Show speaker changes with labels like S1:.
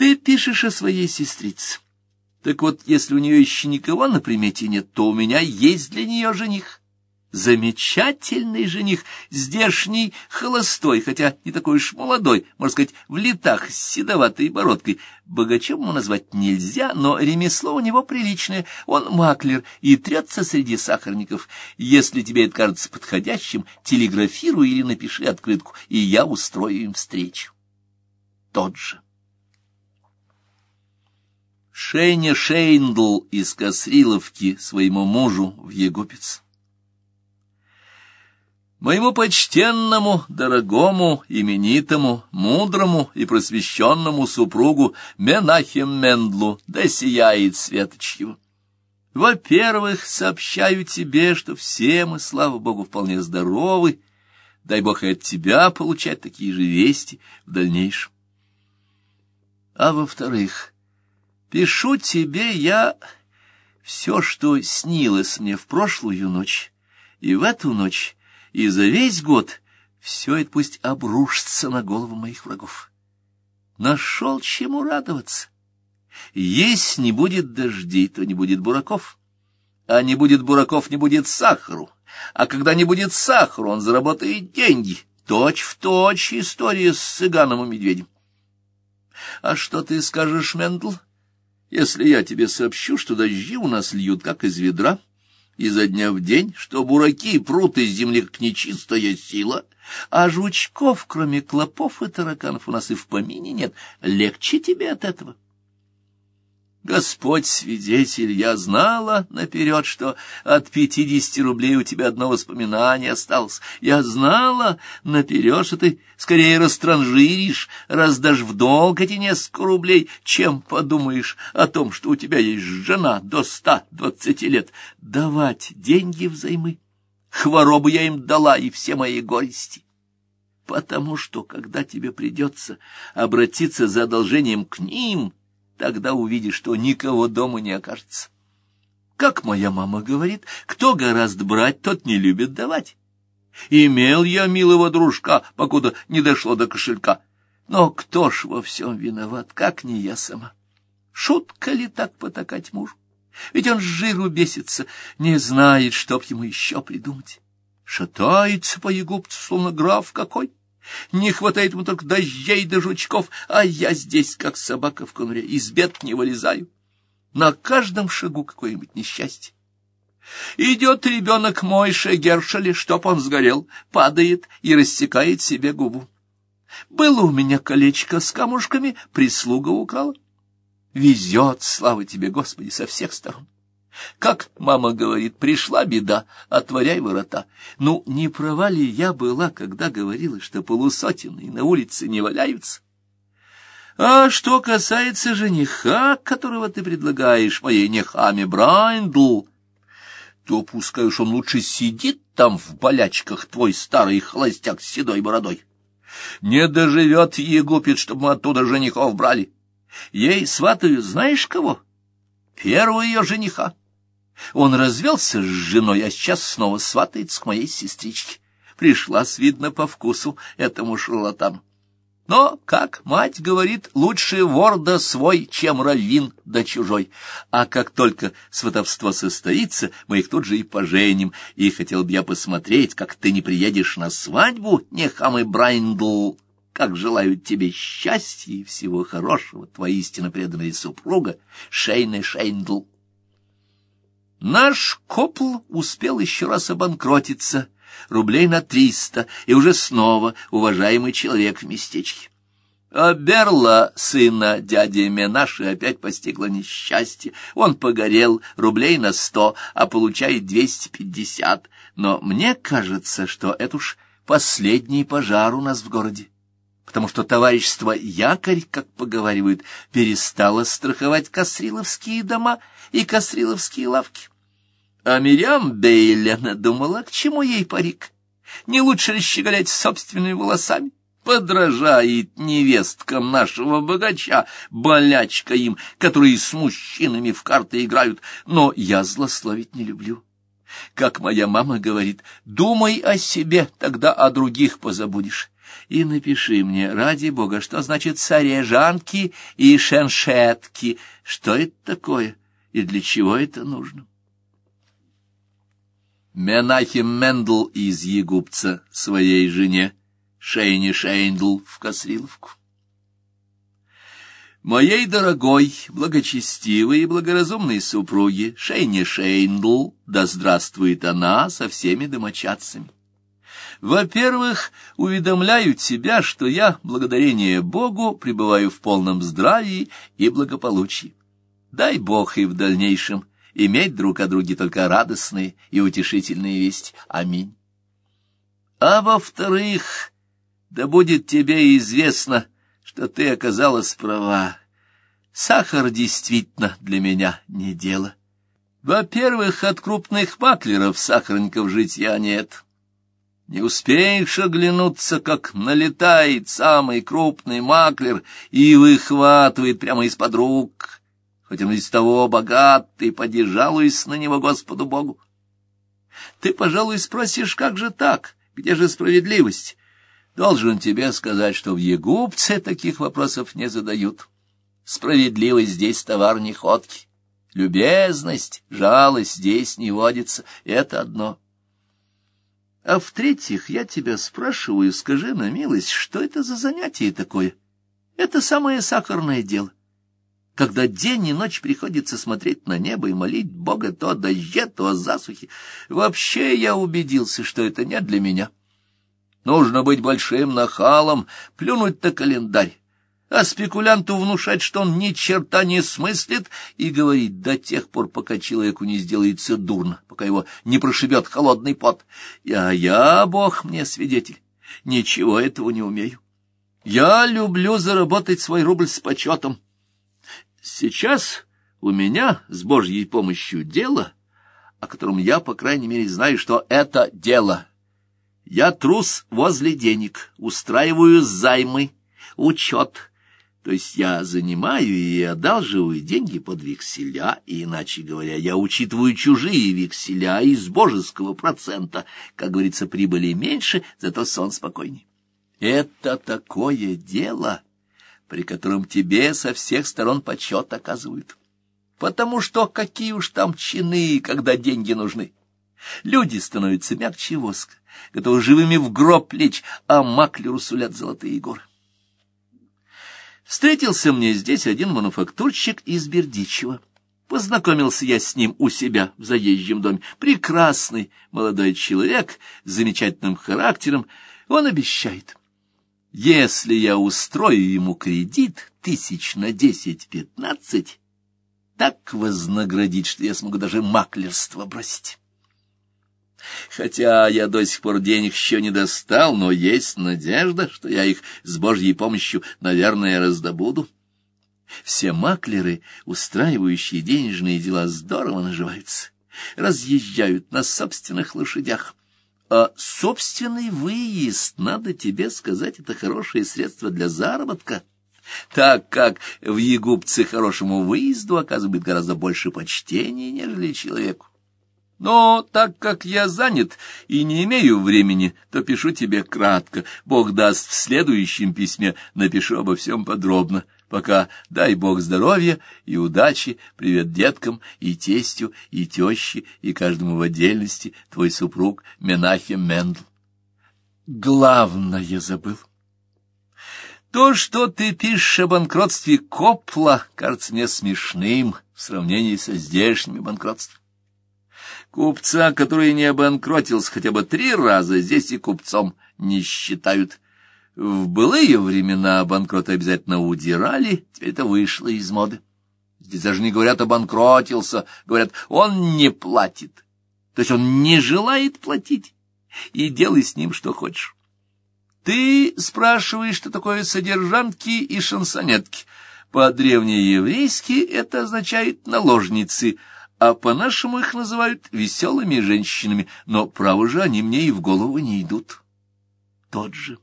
S1: Ты пишешь о своей сестрице. Так вот, если у нее еще никого на примете нет, то у меня есть для нее жених. Замечательный жених, здешний холостой, хотя не такой уж молодой, можно сказать, в летах с седоватой бородкой. Богачом ему назвать нельзя, но ремесло у него приличное. Он маклер и трется среди сахарников. Если тебе это кажется подходящим, телеграфируй или напиши открытку, и я устрою им встречу. Тот же. Шейня Шейндл из Косриловки своему мужу в Егупец. Моему почтенному, дорогому, именитому, мудрому и просвещенному супругу Менахем Мендлу да сияет светоч его. Во-первых, сообщаю тебе, что все мы, слава Богу, вполне здоровы, дай Бог и от тебя получать такие же вести в дальнейшем. А во-вторых, пишу тебе я все, что снилось мне в прошлую ночь и в эту ночь, и за весь год все это пусть обрушится на голову моих врагов. Нашел чему радоваться. Если не будет дождей, то не будет бураков. А не будет бураков, не будет сахару. А когда не будет сахару, он заработает деньги. Точь в точь история с цыганом и медведем. А что ты скажешь, Мендл, если я тебе сообщу, что дожди у нас льют, как из ведра? — изо дня в день, что бураки прут из земли как нечистая сила, а жучков, кроме клопов и тараканов, у нас и в помине нет. Легче тебе от этого. Господь свидетель, я знала наперед, что от пятидесяти рублей у тебя одно воспоминание осталось. Я знала наперед, что ты скорее растранжиришь, раздашь в долг эти несколько рублей, чем подумаешь о том, что у тебя есть жена до ста двадцати лет. Давать деньги взаймы. Хворобу я им дала и все мои горести. Потому что, когда тебе придется обратиться за одолжением к ним, Тогда увидишь, что никого дома не окажется. Как моя мама говорит, кто гораздо брать, тот не любит давать. Имел я милого дружка, покуда не дошло до кошелька. Но кто ж во всем виноват, как не я сама? Шутка ли так потакать мужу? Ведь он с жиру бесится, не знает, чтоб ему еще придумать. Шатается по егупцу, словно граф какой. Не хватает ему только дождей да жучков, а я здесь, как собака в конуре, из бед не вылезаю. На каждом шагу какое-нибудь несчастье. Идет ребенок мой Гершели, чтоб он сгорел, падает и рассекает себе губу. Было у меня колечко с камушками, прислуга украла. Везет, слава тебе, Господи, со всех сторон. Как мама говорит, пришла беда, отворяй ворота. Ну, не права ли я была, когда говорила, что полусотенные на улице не валяются? А что касается жениха, которого ты предлагаешь моей нехаме Брайндл, то пускай уж он лучше сидит там в болячках, твой старый холостяк с седой бородой. Не доживет Егупет, чтобы мы оттуда женихов брали. Ей сватаю знаешь кого? Первого ее жениха. Он развелся с женой, а сейчас снова сватается к моей сестричке. Пришлась, видно, по вкусу этому шарлатану. Но, как мать говорит, лучше вор да свой, чем раввин да чужой. А как только сватовство состоится, мы их тут же и поженим. И хотел бы я посмотреть, как ты не приедешь на свадьбу, не хамы Брайндл. Как желают тебе счастья и всего хорошего, твоя истинно преданная супруга Шейна Шейндл. Наш Копл успел еще раз обанкротиться, рублей на триста, и уже снова уважаемый человек в местечке. А Берла, сына дяди Менаши, опять постигло несчастье. Он погорел рублей на сто, а получает двести пятьдесят. Но мне кажется, что это уж последний пожар у нас в городе потому что товарищество «Якорь», как поговаривают, перестало страховать касриловские дома и касриловские лавки. А Мириам Бейлена думала, к чему ей парик? Не лучше ли щеголять собственными волосами? Подражает невесткам нашего богача, болячка им, которые с мужчинами в карты играют, но я злословить не люблю. Как моя мама говорит, думай о себе, тогда о других позабудешь. И напиши мне, ради бога, что значит сарежанки и шеншетки, что это такое и для чего это нужно. Менахем Мендл из Егупца своей жене Шейне Шейндл в Касриловку. Моей дорогой, благочестивой и благоразумной супруге Шейне Шейндл, да здравствует она со всеми домочадцами. Во-первых, уведомляю тебя, что я, благодарение Богу, пребываю в полном здравии и благополучии. Дай Бог и в дальнейшем иметь друг о друге только радостные и утешительные вести. Аминь. А во-вторых, да будет тебе известно, что ты оказалась права. Сахар действительно для меня не дело. Во-первых, от крупных маклеров сахарников житья нет. Не успеешь оглянуться, как налетает самый крупный маклер и выхватывает прямо из-под рук. Хоть он из того богат, ты поди жалуйся на него Господу Богу. Ты, пожалуй, спросишь, как же так? Где же справедливость? Должен тебе сказать, что в Егупце таких вопросов не задают. Справедливость здесь товар не ходки. Любезность, жалость здесь не водится. Это одно. А в-третьих, я тебя спрашиваю, скажи на милость, что это за занятие такое? Это самое сахарное дело. Когда день и ночь приходится смотреть на небо и молить Бога то о дожде, то о засухе. Вообще я убедился, что это не для меня. Нужно быть большим нахалом, плюнуть на календарь, а спекулянту внушать, что он ни черта не смыслит, и говорить до тех пор, пока человеку не сделается дурно, пока его не прошибет холодный пот. А я, Бог мне свидетель, ничего этого не умею. Я люблю заработать свой рубль с почетом. Сейчас у меня с Божьей помощью дело, о котором я, по крайней мере, знаю, что это дело. Я трус возле денег, устраиваю займы, учет, то есть я занимаю и одалживаю деньги под векселя, и, иначе говоря, я учитываю чужие векселя из божеского процента. Как говорится, прибыли меньше, зато сон спокойней. Это такое дело, при котором тебе со всех сторон почет оказывают. Потому что какие уж там чины, когда деньги нужны. Люди становятся мягче воска, готовы живыми в гроб лечь, а маклеру сулят золотые горы. Встретился мне здесь один мануфактурщик из Бердичева. Познакомился я с ним у себя в заезжем доме. Прекрасный молодой человек с замечательным характером. Он обещает, если я устрою ему кредит тысяч на десять-пятнадцать, так вознаградить, что я смогу даже маклерство бросить. Хотя я до сих пор денег еще не достал, но есть надежда, что я их с Божьей помощью, наверное, раздобуду. Все маклеры, устраивающие денежные дела, здорово наживаются, разъезжают на собственных лошадях. А собственный выезд, надо тебе сказать, это хорошее средство для заработка, так как в Егупце хорошему выезду оказывает гораздо больше почтения, нежели человеку. Но так как я занят и не имею времени, то пишу тебе кратко. Бог даст в следующем письме, напишу обо всем подробно. Пока дай Бог здоровья и удачи, привет деткам и тестю, и теще, и каждому в отдельности, твой супруг Менахем Мендл. Главное забыл. То, что ты пишешь о банкротстве Копла, кажется мне смешным в сравнении со здешними банкротствами. Купца, который не обанкротился хотя бы три раза, здесь и купцом не считают. В былые времена банкроты обязательно удирали, теперь это вышло из моды. Здесь даже не говорят обанкротился, говорят, он не платит. То есть он не желает платить, и делай с ним что хочешь. Ты спрашиваешь, что такое содержанки и шансонетки. По-древнееврейски это означает наложницы — а по-нашему их называют веселыми женщинами, но, право же, они мне и в голову не идут. Тот же.